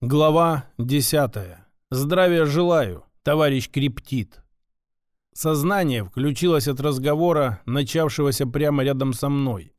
Глава 10. Здравия желаю, товарищ Криптит. Сознание включилось от разговора, начавшегося прямо рядом со мной.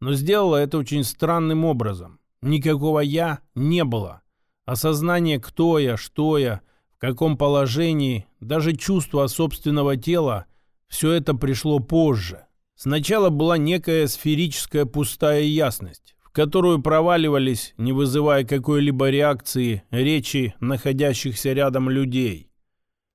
Но сделало это очень странным образом. Никакого «я» не было. Осознание, кто я, что я, в каком положении, даже чувство собственного тела – все это пришло позже. Сначала была некая сферическая пустая ясность, в которую проваливались, не вызывая какой-либо реакции, речи находящихся рядом людей.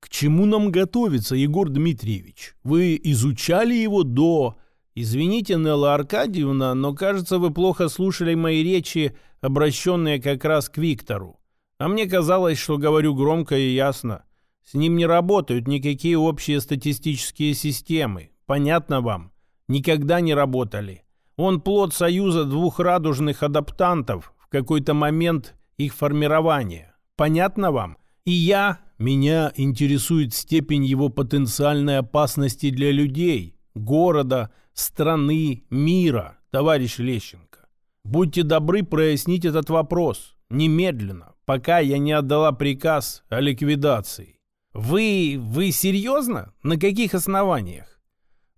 «К чему нам готовиться, Егор Дмитриевич? Вы изучали его до...» «Извините, Нелла Аркадьевна, но, кажется, вы плохо слушали мои речи, обращенные как раз к Виктору. А мне казалось, что говорю громко и ясно. С ним не работают никакие общие статистические системы. Понятно вам? Никогда не работали. Он плод союза двух радужных адаптантов в какой-то момент их формирования. Понятно вам? И я, меня интересует степень его потенциальной опасности для людей, города, страны, мира, товарищ Лещенко. Будьте добры прояснить этот вопрос немедленно, пока я не отдала приказ о ликвидации. Вы, вы серьезно? На каких основаниях?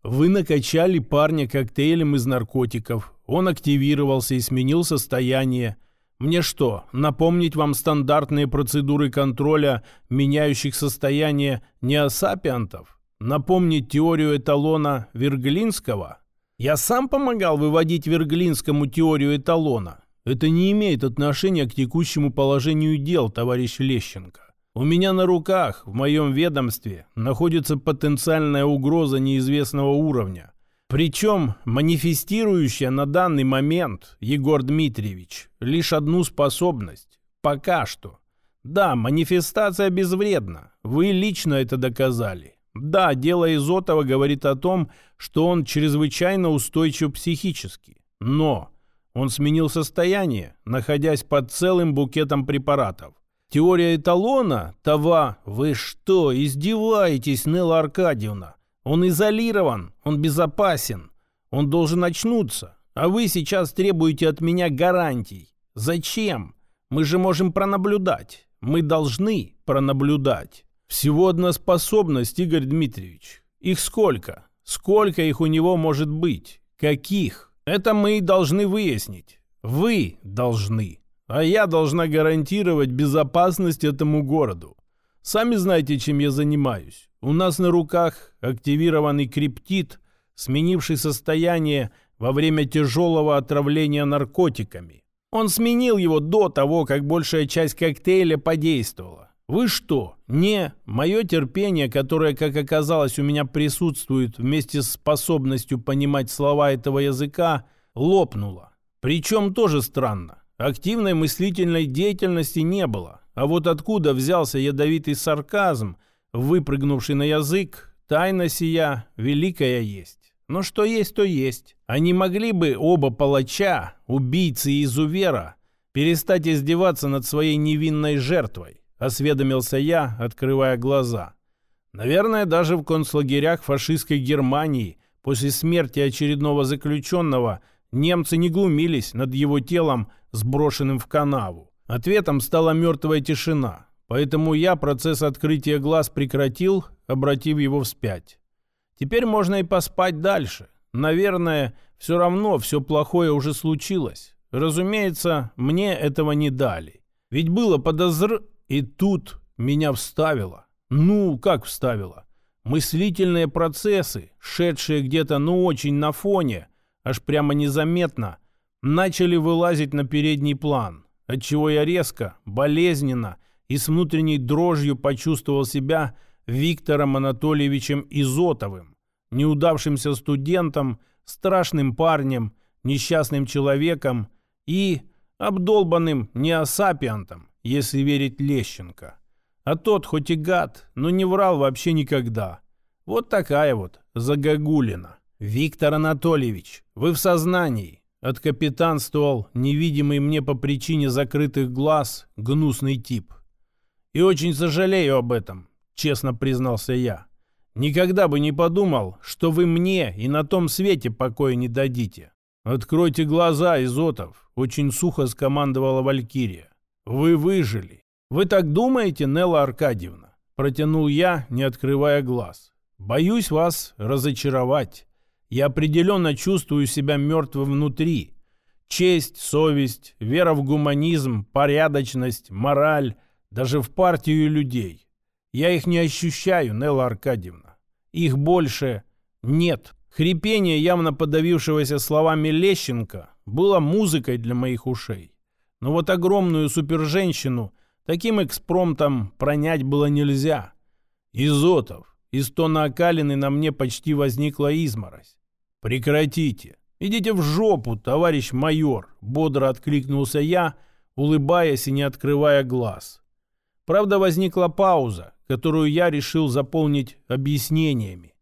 Вы накачали парня коктейлем из наркотиков. Он активировался и сменил состояние. Мне что, напомнить вам стандартные процедуры контроля меняющих состояние неосапиантов? Напомнить теорию эталона Верглинского? Я сам помогал выводить Верглинскому теорию эталона. Это не имеет отношения к текущему положению дел, товарищ Лещенко. У меня на руках, в моем ведомстве, находится потенциальная угроза неизвестного уровня. Причем манифестирующая на данный момент, Егор Дмитриевич, лишь одну способность. Пока что. Да, манифестация безвредна. Вы лично это доказали. Да, дело Изотова говорит о том, что он чрезвычайно устойчив психически. Но он сменил состояние, находясь под целым букетом препаратов. Теория эталона, Това, вы что, издеваетесь, Нелла Аркадьевна? Он изолирован, он безопасен, он должен очнуться. А вы сейчас требуете от меня гарантий. Зачем? Мы же можем пронаблюдать. Мы должны пронаблюдать. Всего одна способность, Игорь Дмитриевич. Их сколько? Сколько их у него может быть? Каких? Это мы и должны выяснить. Вы должны. А я должна гарантировать безопасность этому городу. Сами знаете, чем я занимаюсь. У нас на руках активированный криптит, сменивший состояние во время тяжелого отравления наркотиками. Он сменил его до того, как большая часть коктейля подействовала. Вы что? Не, мое терпение, которое, как оказалось, у меня присутствует вместе с способностью понимать слова этого языка, лопнуло. Причем тоже странно. Активной мыслительной деятельности не было. А вот откуда взялся ядовитый сарказм, выпрыгнувший на язык, тайна сия великая есть. Но что есть, то есть. Они могли бы оба палача, убийцы и изувера, перестать издеваться над своей невинной жертвой, осведомился я, открывая глаза. Наверное, даже в концлагерях фашистской Германии после смерти очередного заключенного немцы не глумились над его телом сброшенным в канаву. Ответом стала мертвая тишина, поэтому я процесс открытия глаз прекратил, обратив его вспять. Теперь можно и поспать дальше. Наверное, все равно все плохое уже случилось. Разумеется, мне этого не дали. Ведь было подозр... И тут меня вставило. Ну, как вставило? Мыслительные процессы, шедшие где-то ну очень на фоне, аж прямо незаметно – начали вылазить на передний план, отчего я резко, болезненно и с внутренней дрожью почувствовал себя Виктором Анатольевичем Изотовым, неудавшимся студентом, страшным парнем, несчастным человеком и обдолбанным неосапиантом, если верить Лещенко. А тот, хоть и гад, но не врал вообще никогда. Вот такая вот загогулина. «Виктор Анатольевич, вы в сознании. Откапитанствовал невидимый мне по причине закрытых глаз гнусный тип. И очень сожалею об этом, честно признался я. Никогда бы не подумал, что вы мне и на том свете покоя не дадите. Откройте глаза, Изотов, очень сухо скомандовала Валькирия. Вы выжили. Вы так думаете, Нелла Аркадьевна? Протянул я, не открывая глаз. Боюсь вас разочаровать. Я определенно чувствую себя мертвым внутри. Честь, совесть, вера в гуманизм, порядочность, мораль, даже в партию людей. Я их не ощущаю, Нелла Аркадьевна. Их больше нет. Хрипение явно подавившегося словами Лещенко было музыкой для моих ушей. Но вот огромную суперженщину таким экспромтом пронять было нельзя. Изотов, из тона окалины на мне почти возникла изморозь. «Прекратите! Идите в жопу, товарищ майор!» Бодро откликнулся я, улыбаясь и не открывая глаз. Правда, возникла пауза, которую я решил заполнить объяснениями.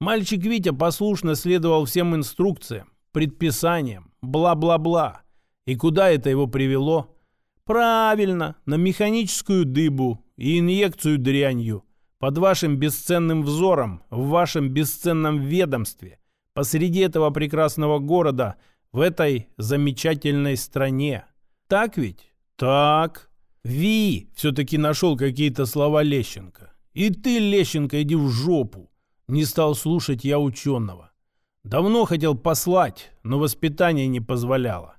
Мальчик Витя послушно следовал всем инструкциям, предписаниям, бла-бла-бла. И куда это его привело? Правильно, на механическую дыбу и инъекцию дрянью. Под вашим бесценным взором, в вашем бесценном ведомстве, посреди этого прекрасного города, в этой замечательной стране. Так ведь? Так. Ви все-таки нашел какие-то слова Лещенко. И ты, Лещенко, иди в жопу. Не стал слушать я ученого. Давно хотел послать, но воспитание не позволяло.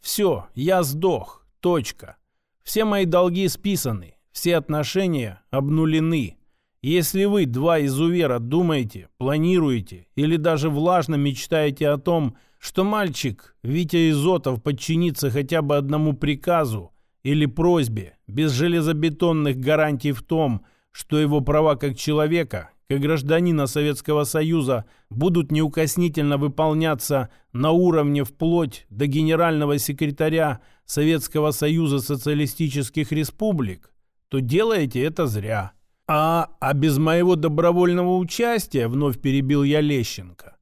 Все, я сдох. Точка. Все мои долги списаны. Все отношения обнулены. Если вы, два изувера, думаете, планируете или даже влажно мечтаете о том, что мальчик Витя Изотов подчинится хотя бы одному приказу или просьбе, без железобетонных гарантий в том, что его права как человека, как гражданина Советского Союза будут неукоснительно выполняться на уровне вплоть до генерального секретаря Советского Союза Социалистических Республик, то делаете это зря. А, а без моего добровольного участия, вновь перебил я Лещенко,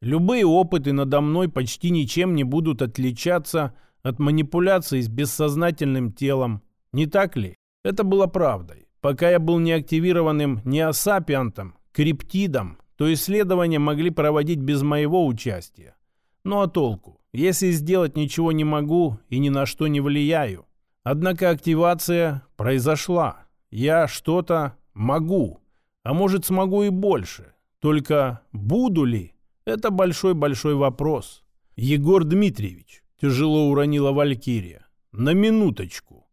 любые опыты надо мной почти ничем не будут отличаться от манипуляций с бессознательным телом. Не так ли? Это было правдой. Пока я был неактивированным неосапиантом, криптидом, то исследования могли проводить без моего участия. Ну а толку, если сделать ничего не могу и ни на что не влияю? Однако активация произошла. Я что-то Могу. А может, смогу и больше. Только буду ли? Это большой-большой вопрос. Егор Дмитриевич, тяжело уронила Валькирия. На минуточку.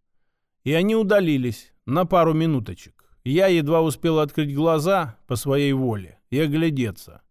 И они удалились. На пару минуточек. Я едва успел открыть глаза по своей воле и оглядеться.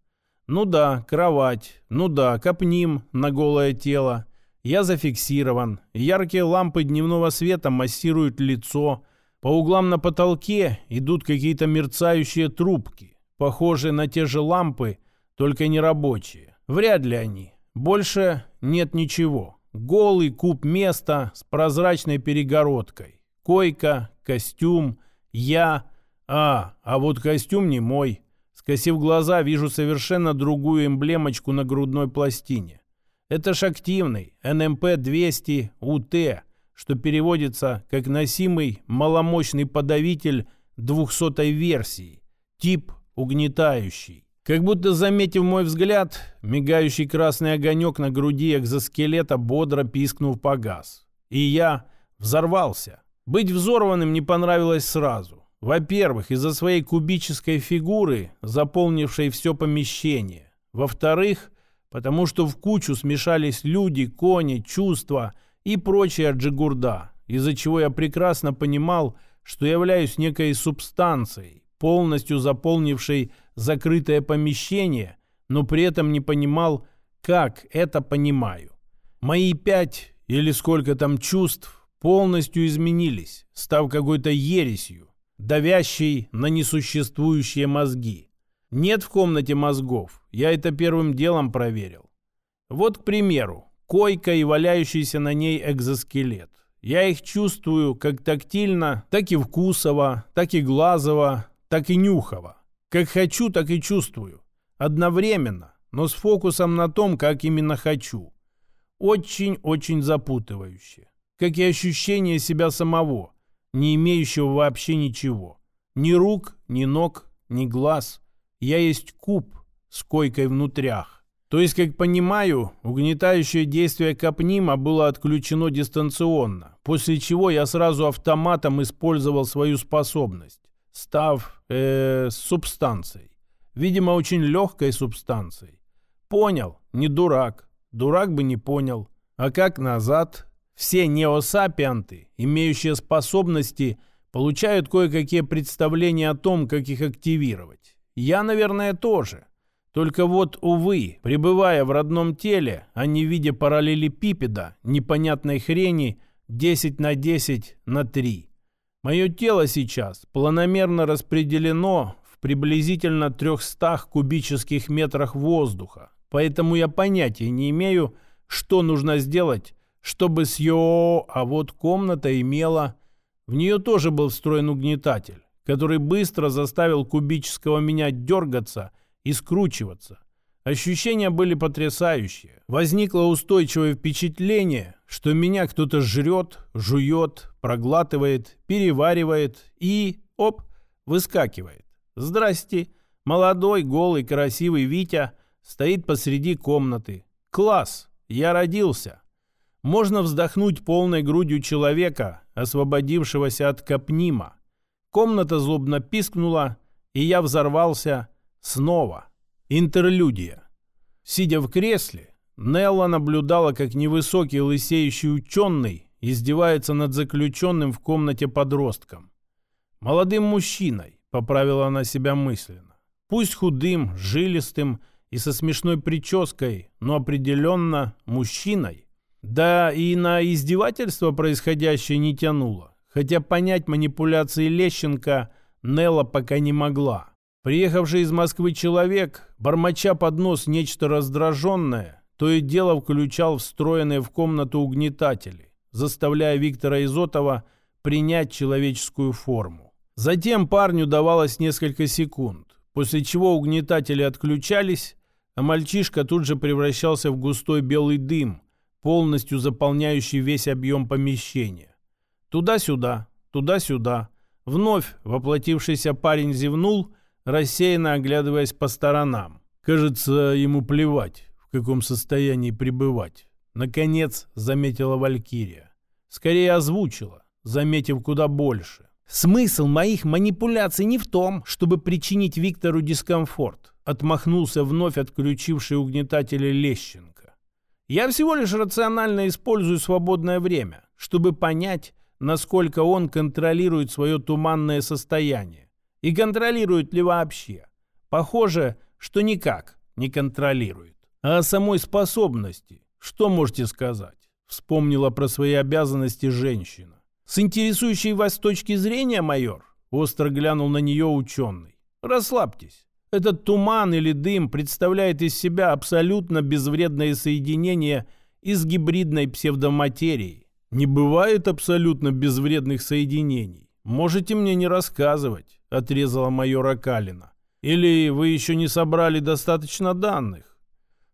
Ну да, кровать. Ну да, копним на голое тело. Я зафиксирован. Яркие лампы дневного света массируют лицо. По углам на потолке идут какие-то мерцающие трубки, похожие на те же лампы, только не рабочие. Вряд ли они. Больше нет ничего. Голый куб места с прозрачной перегородкой. Койка, костюм, я. А, а вот костюм не мой. Скосив глаза, вижу совершенно другую эмблемочку на грудной пластине. Это ж активный НМП-200 УТ что переводится как носимый маломощный подавитель 200 версии, тип угнетающий. Как будто заметив мой взгляд, мигающий красный огонек на груди экзоскелета бодро пискнув погас. И я взорвался. Быть взорванным не понравилось сразу. Во-первых, из-за своей кубической фигуры, заполнившей все помещение. Во-вторых, потому что в кучу смешались люди, кони, чувства – и прочая джигурда, из-за чего я прекрасно понимал, что являюсь некой субстанцией, полностью заполнившей закрытое помещение, но при этом не понимал, как это понимаю. Мои пять или сколько там чувств полностью изменились, став какой-то ересью, давящей на несуществующие мозги. Нет в комнате мозгов, я это первым делом проверил. Вот, к примеру, койка и валяющийся на ней экзоскелет. Я их чувствую как тактильно, так и вкусово, так и глазово, так и нюхово. Как хочу, так и чувствую. Одновременно, но с фокусом на том, как именно хочу. Очень-очень запутывающе. Как и ощущение себя самого, не имеющего вообще ничего. Ни рук, ни ног, ни глаз. Я есть куб с койкой внутрях. То есть, как понимаю, угнетающее действие капнима было отключено дистанционно, после чего я сразу автоматом использовал свою способность, став э, субстанцией. Видимо, очень легкой субстанцией. Понял, не дурак. Дурак бы не понял. А как назад? Все неосапианты, имеющие способности, получают кое-какие представления о том, как их активировать. Я, наверное, тоже. Только вот, увы, пребывая в родном теле, а не в виде параллелепипеда, непонятной хрени 10 на 10 на 3. Мое тело сейчас планомерно распределено в приблизительно 300 кубических метрах воздуха, поэтому я понятия не имею, что нужно сделать, чтобы с ЙО, а вот комната имела... В нее тоже был встроен угнетатель, который быстро заставил кубического меня дергаться и скручиваться. Ощущения были потрясающие. Возникло устойчивое впечатление, что меня кто-то жрет, жует, проглатывает, переваривает и, оп, выскакивает. Здрасте, молодой, голый, красивый Витя стоит посреди комнаты. Класс, я родился. Можно вздохнуть полной грудью человека, освободившегося от капнима. Комната злобно пискнула, и я взорвался снова. Интерлюдия. Сидя в кресле, Нелла наблюдала, как невысокий лысеющий ученый издевается над заключенным в комнате подростком. «Молодым мужчиной», — поправила она себя мысленно. «Пусть худым, жилистым и со смешной прической, но определенно мужчиной». Да и на издевательство происходящее не тянуло, хотя понять манипуляции Лещенко Нелла пока не могла. Приехавший из Москвы человек, бормоча под нос нечто раздраженное, то и дело включал встроенные в комнату угнетатели, заставляя Виктора Изотова принять человеческую форму. Затем парню давалось несколько секунд, после чего угнетатели отключались, а мальчишка тут же превращался в густой белый дым – полностью заполняющий весь объем помещения. Туда-сюда, туда-сюда. Вновь воплотившийся парень зевнул, рассеянно оглядываясь по сторонам. Кажется, ему плевать, в каком состоянии пребывать. Наконец заметила Валькирия. Скорее озвучила, заметив куда больше. Смысл моих манипуляций не в том, чтобы причинить Виктору дискомфорт. Отмахнулся вновь отключивший угнетателя Лещенко. Я всего лишь рационально использую свободное время, чтобы понять, насколько он контролирует свое туманное состояние. И контролирует ли вообще. Похоже, что никак не контролирует. А о самой способности, что можете сказать? Вспомнила про свои обязанности женщина. С интересующей вас точки зрения, майор? Остро глянул на нее ученый. Расслабьтесь. Этот туман или дым представляет из себя абсолютно безвредное соединение из гибридной псевдоматерии. Не бывает абсолютно безвредных соединений. Можете мне не рассказывать, отрезала майора Калина. Или вы еще не собрали достаточно данных?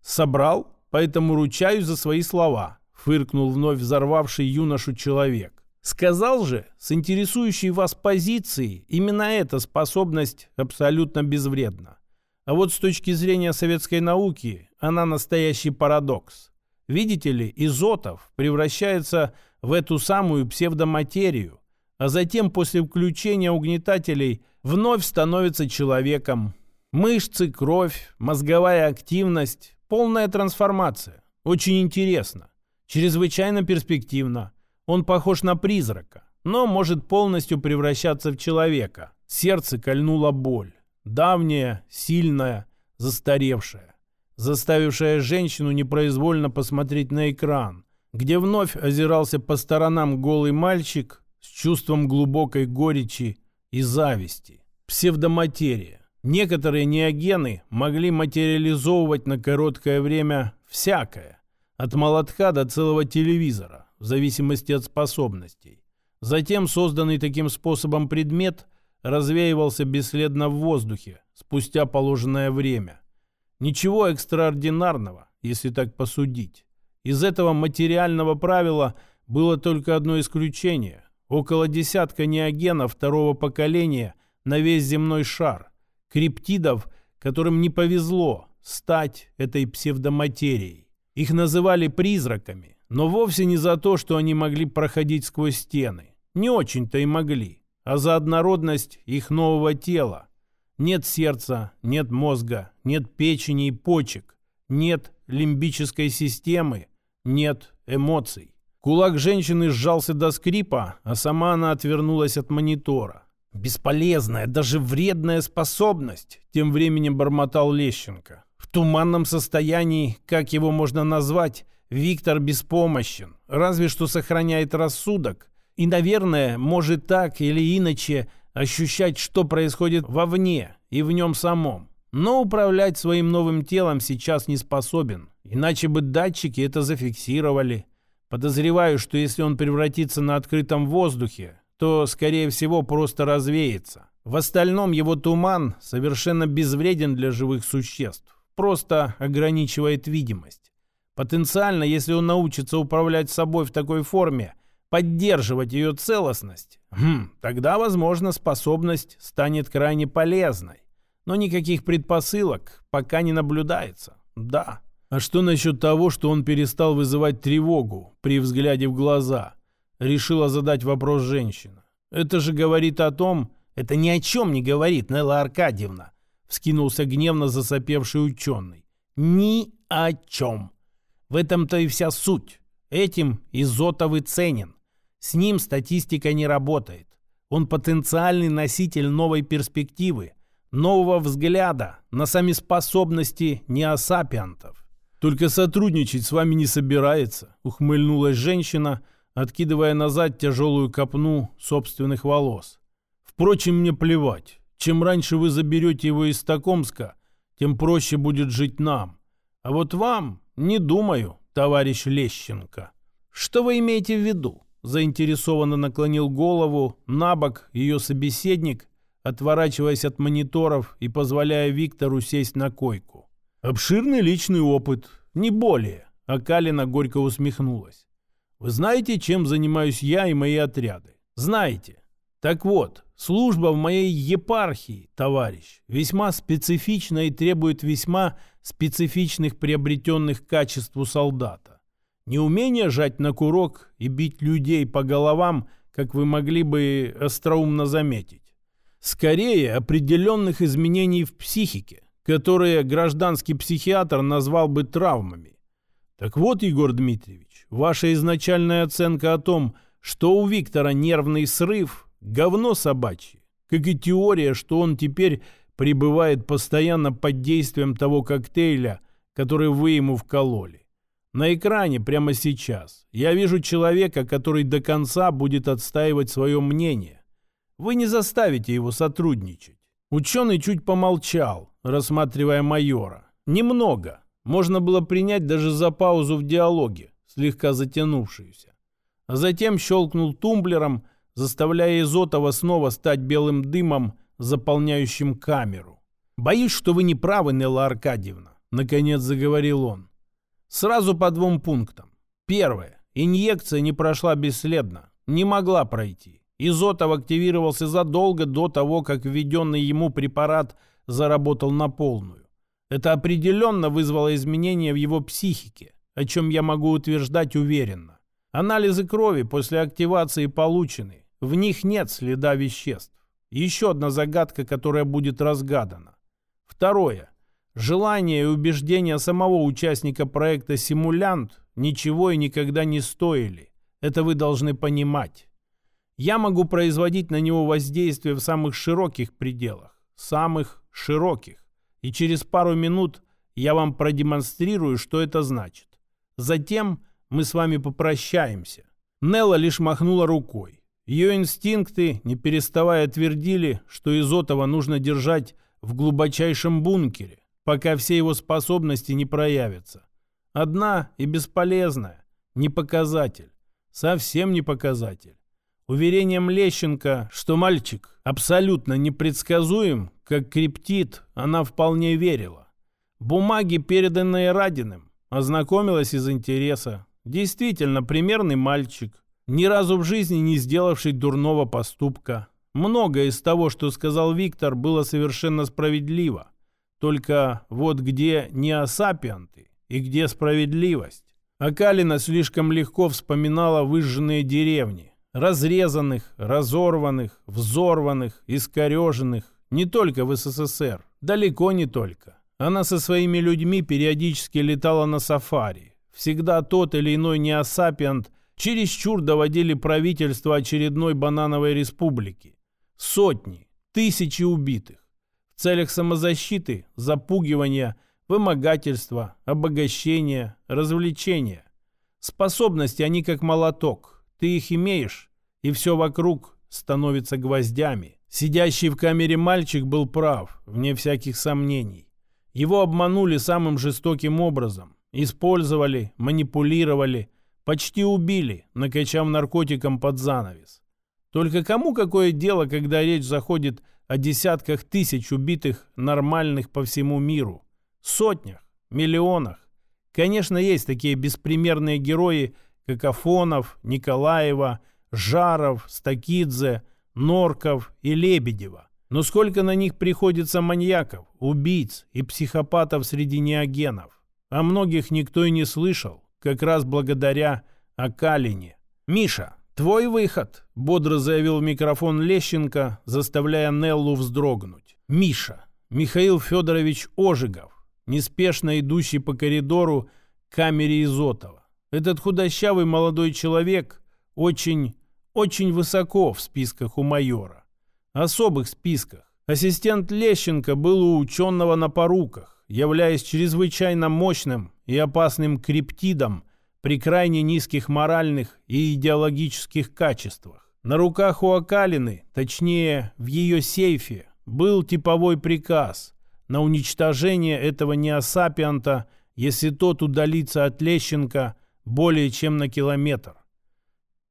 Собрал, поэтому ручаюсь за свои слова, фыркнул вновь взорвавший юношу человек. Сказал же, с интересующей вас позицией, именно эта способность абсолютно безвредна. А вот с точки зрения советской науки, она настоящий парадокс. Видите ли, Изотов превращается в эту самую псевдоматерию, а затем после включения угнетателей вновь становится человеком. Мышцы, кровь, мозговая активность, полная трансформация. Очень интересно, чрезвычайно перспективно. Он похож на призрака, но может полностью превращаться в человека. Сердце кольнула боль. Давняя, сильная, застаревшая. Заставившая женщину непроизвольно посмотреть на экран, где вновь озирался по сторонам голый мальчик с чувством глубокой горечи и зависти. Псевдоматерия. Некоторые неогены могли материализовывать на короткое время всякое, от молотка до целого телевизора в зависимости от способностей. Затем созданный таким способом предмет развеивался бесследно в воздухе спустя положенное время. Ничего экстраординарного, если так посудить. Из этого материального правила было только одно исключение. Около десятка неогенов второго поколения на весь земной шар. Криптидов, которым не повезло стать этой псевдоматерией. Их называли призраками, но вовсе не за то, что они могли проходить сквозь стены. Не очень-то и могли, а за однородность их нового тела. Нет сердца, нет мозга, нет печени и почек, нет лимбической системы, нет эмоций. Кулак женщины сжался до скрипа, а сама она отвернулась от монитора. «Бесполезная, даже вредная способность», — тем временем бормотал Лещенко. «В туманном состоянии, как его можно назвать, Виктор беспомощен, разве что сохраняет рассудок. И, наверное, может так или иначе ощущать, что происходит вовне и в нем самом. Но управлять своим новым телом сейчас не способен, иначе бы датчики это зафиксировали». Подозреваю, что если он превратится на открытом воздухе, то, скорее всего, просто развеется. В остальном его туман совершенно безвреден для живых существ, просто ограничивает видимость. Потенциально, если он научится управлять собой в такой форме, поддерживать ее целостность, хм, тогда, возможно, способность станет крайне полезной. Но никаких предпосылок пока не наблюдается. Да. А что насчет того, что он перестал вызывать тревогу при взгляде в глаза? Решила задать вопрос женщина. Это же говорит о том... Это ни о чем не говорит, Нелла Аркадьевна. Вскинулся гневно засопевший ученый. Ни о чем. В этом-то и вся суть. Этим Изотов и ценен. С ним статистика не работает. Он потенциальный носитель новой перспективы, нового взгляда на сами способности неосапиантов. «Только сотрудничать с вами не собирается», — ухмыльнулась женщина, откидывая назад тяжелую копну собственных волос. «Впрочем, мне плевать. Чем раньше вы заберете его из Токомска, тем проще будет жить нам. А вот вам не думаю, товарищ Лещенко». «Что вы имеете в виду?» Заинтересованно наклонил голову на бок ее собеседник, отворачиваясь от мониторов и позволяя Виктору сесть на койку. Обширный личный опыт, не более. А Калина горько усмехнулась. Вы знаете, чем занимаюсь я и мои отряды? Знаете. Так вот, служба в моей епархии, товарищ, весьма специфична и требует весьма специфичных приобретенных качеств у солдата. Неумение жать на курок и бить людей по головам, как вы могли бы остроумно заметить. Скорее, определенных изменений в психике, которые гражданский психиатр назвал бы травмами. Так вот, Егор Дмитриевич, ваша изначальная оценка о том, что у Виктора нервный срыв – говно собачье, как и теория, что он теперь пребывает постоянно под действием того коктейля, который вы ему вкололи. На экране прямо сейчас я вижу человека, который до конца будет отстаивать свое мнение. Вы не заставите его сотрудничать. Ученый чуть помолчал, рассматривая майора. Немного. Можно было принять даже за паузу в диалоге, слегка затянувшуюся. А затем щелкнул тумблером, заставляя Изотова снова стать белым дымом, заполняющим камеру. «Боюсь, что вы не правы, Нелла Аркадьевна», — наконец заговорил он. «Сразу по двум пунктам. Первое. Инъекция не прошла бесследно, не могла пройти. Изотов активировался задолго до того, как введенный ему препарат заработал на полную. Это определенно вызвало изменения в его психике, о чем я могу утверждать уверенно. Анализы крови после активации получены. В них нет следа веществ. Еще одна загадка, которая будет разгадана. Второе. Желание и убеждения самого участника проекта «Симулянт» ничего и никогда не стоили. Это вы должны понимать. Я могу производить на него воздействие в самых широких пределах, самых широких. И через пару минут я вам продемонстрирую, что это значит. Затем мы с вами попрощаемся. Нелла лишь махнула рукой. Ее инстинкты, не переставая, твердили, что Изотова нужно держать в глубочайшем бункере, пока все его способности не проявятся. Одна и бесполезная, не показатель, совсем не показатель. Уверением Лещенко, что мальчик абсолютно непредсказуем, как криптит, она вполне верила. Бумаги, переданные Радиным, ознакомилась из интереса. Действительно, примерный мальчик, ни разу в жизни не сделавший дурного поступка. Многое из того, что сказал Виктор, было совершенно справедливо. Только вот где неосапианты и где справедливость? Акалина слишком легко вспоминала выжженные деревни, разрезанных, разорванных, взорванных, искореженных, не только в СССР, далеко не только. Она со своими людьми периодически летала на сафари. Всегда тот или иной неосапиант чересчур доводили правительство очередной банановой республики. Сотни, тысячи убитых. В целях самозащиты, запугивания, вымогательства, обогащения, развлечения. Способности они как молоток. Ты их имеешь, и все вокруг становится гвоздями. Сидящий в камере мальчик был прав, вне всяких сомнений. Его обманули самым жестоким образом. Использовали, манипулировали, почти убили, накачав наркотиком под занавес. Только кому какое дело, когда речь заходит о десятках тысяч убитых нормальных по всему миру? Сотнях, миллионах. Конечно, есть такие беспримерные герои, как Афонов, Николаева, Жаров, Стакидзе, Норков и Лебедева. Но сколько на них приходится маньяков, убийц и психопатов среди неогенов? О многих никто и не слышал, как раз благодаря Акалине. «Миша, твой выход!» — бодро заявил микрофон Лещенко, заставляя Неллу вздрогнуть. «Миша, Михаил Федорович Ожигов, неспешно идущий по коридору к камере Изотова. Этот худощавый молодой человек очень, очень высоко в списках у майора. Особых списках. Ассистент Лещенко был у ученого на поруках, являясь чрезвычайно мощным и опасным криптидом при крайне низких моральных и идеологических качествах. На руках у Акалины, точнее в ее сейфе, был типовой приказ – на уничтожение этого неосапианта, если тот удалится от Лещенко более чем на километр.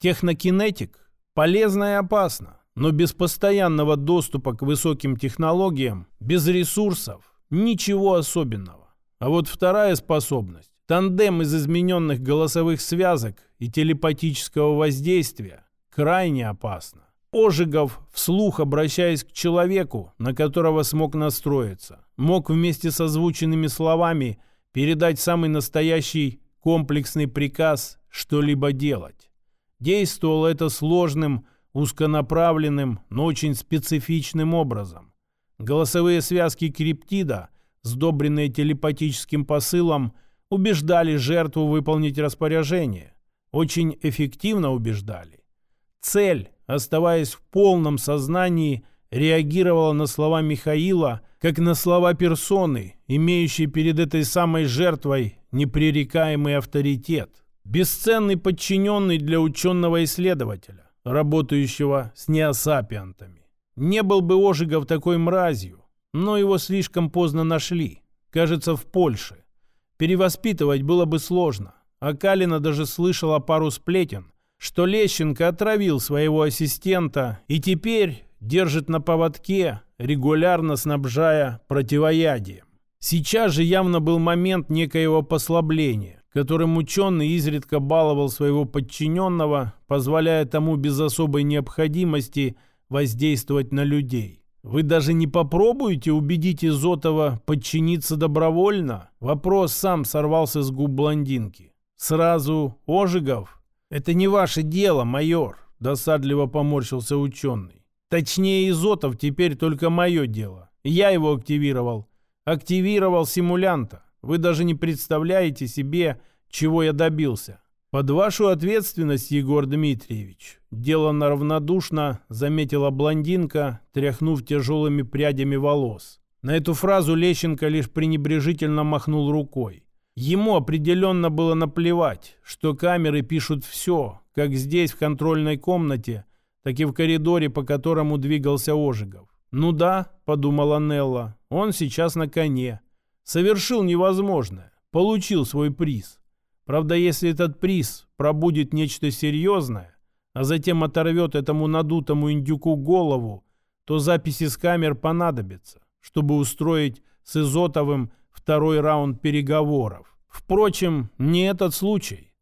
Технокинетик полезно и опасно, но без постоянного доступа к высоким технологиям, без ресурсов, ничего особенного. А вот вторая способность – тандем из измененных голосовых связок и телепатического воздействия – крайне опасно. Ожигов, вслух обращаясь к человеку, на которого смог настроиться, мог вместе с озвученными словами передать самый настоящий комплексный приказ что-либо делать. Действовало это сложным, узконаправленным, но очень специфичным образом. Голосовые связки криптида, сдобренные телепатическим посылом, убеждали жертву выполнить распоряжение. Очень эффективно убеждали. Цель оставаясь в полном сознании, реагировала на слова Михаила, как на слова персоны, имеющей перед этой самой жертвой непререкаемый авторитет. Бесценный подчиненный для ученого-исследователя, работающего с неосапиантами. Не был бы Ожигов такой мразью, но его слишком поздно нашли. Кажется, в Польше. Перевоспитывать было бы сложно. А Калина даже слышала пару сплетен, что Лещенко отравил своего ассистента и теперь держит на поводке, регулярно снабжая противоядием. Сейчас же явно был момент некоего послабления, которым ученый изредка баловал своего подчиненного, позволяя тому без особой необходимости воздействовать на людей. Вы даже не попробуете убедить Изотова подчиниться добровольно? Вопрос сам сорвался с губ блондинки. Сразу Ожигов «Это не ваше дело, майор», — досадливо поморщился ученый. «Точнее, Изотов теперь только мое дело. Я его активировал. Активировал симулянта. Вы даже не представляете себе, чего я добился. Под вашу ответственность, Егор Дмитриевич, деланно равнодушно заметила блондинка, тряхнув тяжелыми прядями волос. На эту фразу Лещенко лишь пренебрежительно махнул рукой. Ему определенно было наплевать, что камеры пишут все, как здесь в контрольной комнате, так и в коридоре, по которому двигался Ожигов. «Ну да», — подумала Нелла, — «он сейчас на коне. Совершил невозможное, получил свой приз. Правда, если этот приз пробудет нечто серьезное, а затем оторвет этому надутому индюку голову, то записи с камер понадобятся, чтобы устроить с Изотовым второй раунд переговоров. Впрочем, не этот случай.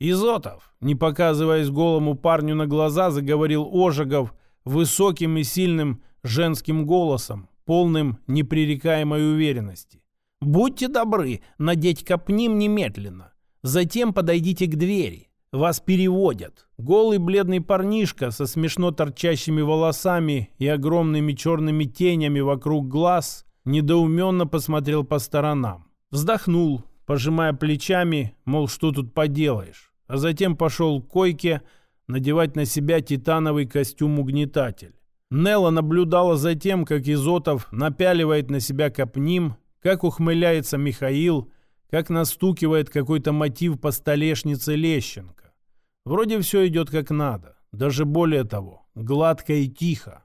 Изотов, не показываясь голому парню на глаза, заговорил Ожегов высоким и сильным женским голосом, полным непререкаемой уверенности. «Будьте добры, надеть копним немедленно. Затем подойдите к двери. Вас переводят». Голый бледный парнишка со смешно торчащими волосами и огромными черными тенями вокруг глаз недоуменно посмотрел по сторонам. Вздохнул, пожимая плечами, мол, что тут поделаешь. А затем пошел к койке надевать на себя титановый костюм-угнетатель. Нелла наблюдала за тем, как Изотов напяливает на себя капним, как ухмыляется Михаил, как настукивает какой-то мотив по столешнице Лещенко. Вроде все идет как надо, даже более того, гладко и тихо.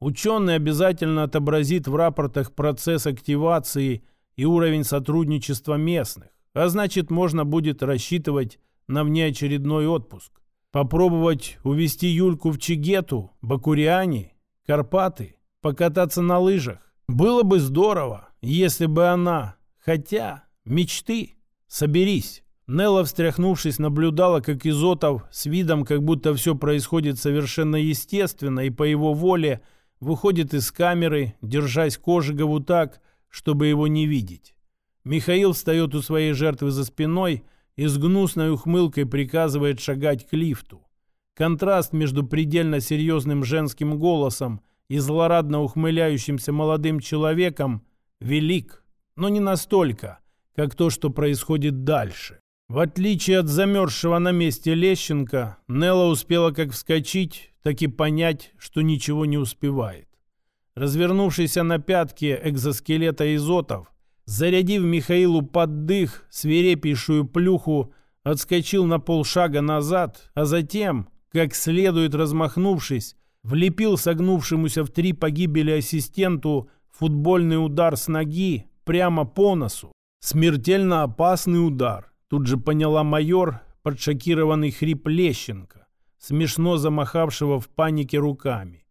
Ученый обязательно отобразит в рапортах процесс активации и уровень сотрудничества местных, а значит можно будет рассчитывать на внеочередной отпуск. Попробовать увезти Юльку в Чигету, Бакуриане, Карпаты, покататься на лыжах. Было бы здорово, если бы она... Хотя Мечты. Соберись. Нелла, встряхнувшись, наблюдала, как Изотов с видом, как будто все происходит совершенно естественно и по его воле, выходит из камеры, держась к Ожегову так, чтобы его не видеть. Михаил встает у своей жертвы за спиной и с гнусной ухмылкой приказывает шагать к лифту. Контраст между предельно серьезным женским голосом и злорадно ухмыляющимся молодым человеком велик, но не настолько – как то, что происходит дальше. В отличие от замерзшего на месте Лещенко, Нелла успела как вскочить, так и понять, что ничего не успевает. Развернувшийся на пятке экзоскелета изотов, зарядив Михаилу под дых свирепейшую плюху, отскочил на полшага назад, а затем, как следует размахнувшись, влепил согнувшемуся в три погибели ассистенту футбольный удар с ноги прямо по носу. Смертельно опасный удар. Тут же поняла майор, подшокированный хрип Лещенко, смешно замахавшего в панике руками.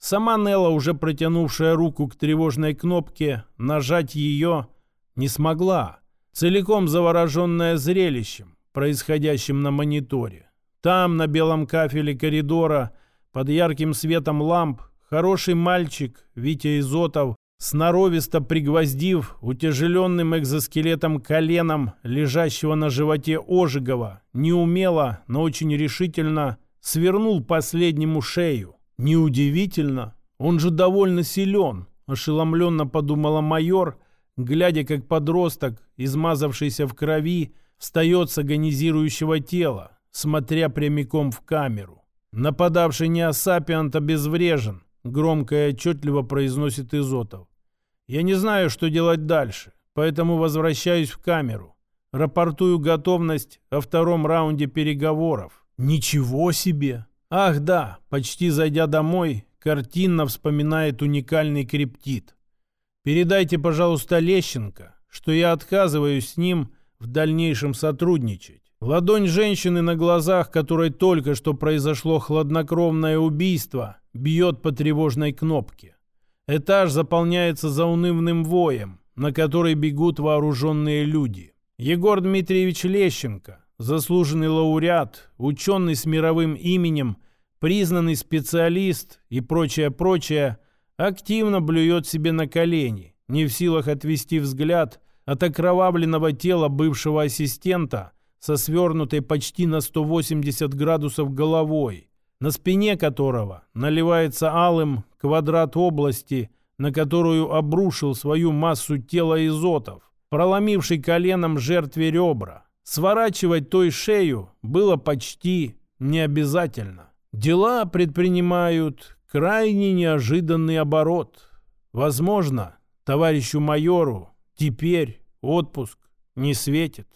Сама Нелла, уже протянувшая руку к тревожной кнопке, нажать ее не смогла, целиком завороженная зрелищем, происходящим на мониторе. Там, на белом кафеле коридора, под ярким светом ламп, хороший мальчик, Витя Изотов, сноровисто пригвоздив утяжеленным экзоскелетом коленом лежащего на животе Ожегова, неумело, но очень решительно свернул последнему шею. Неудивительно, он же довольно силен, ошеломленно подумала майор, глядя, как подросток, измазавшийся в крови, встает с агонизирующего тела, смотря прямиком в камеру. Нападавший неосапиант обезврежен, громко и отчетливо произносит Изотов. Я не знаю, что делать дальше, поэтому возвращаюсь в камеру. Рапортую готовность о втором раунде переговоров. Ничего себе! Ах да, почти зайдя домой, картинно вспоминает уникальный криптит. Передайте, пожалуйста, Лещенко, что я отказываюсь с ним в дальнейшем сотрудничать. Ладонь женщины на глазах, которой только что произошло хладнокровное убийство, бьет по тревожной кнопке. Этаж заполняется заунывным воем, на который бегут вооруженные люди. Егор Дмитриевич Лещенко, заслуженный лауреат, ученый с мировым именем, признанный специалист и прочее-прочее, активно блюет себе на колени, не в силах отвести взгляд от окровавленного тела бывшего ассистента со свернутой почти на 180 градусов головой, на спине которого наливается алым квадрат области, на которую обрушил свою массу тела изотов, проломивший коленом жертве ребра. Сворачивать той шею было почти не обязательно. Дела предпринимают крайне неожиданный оборот. Возможно, товарищу майору теперь отпуск не светит.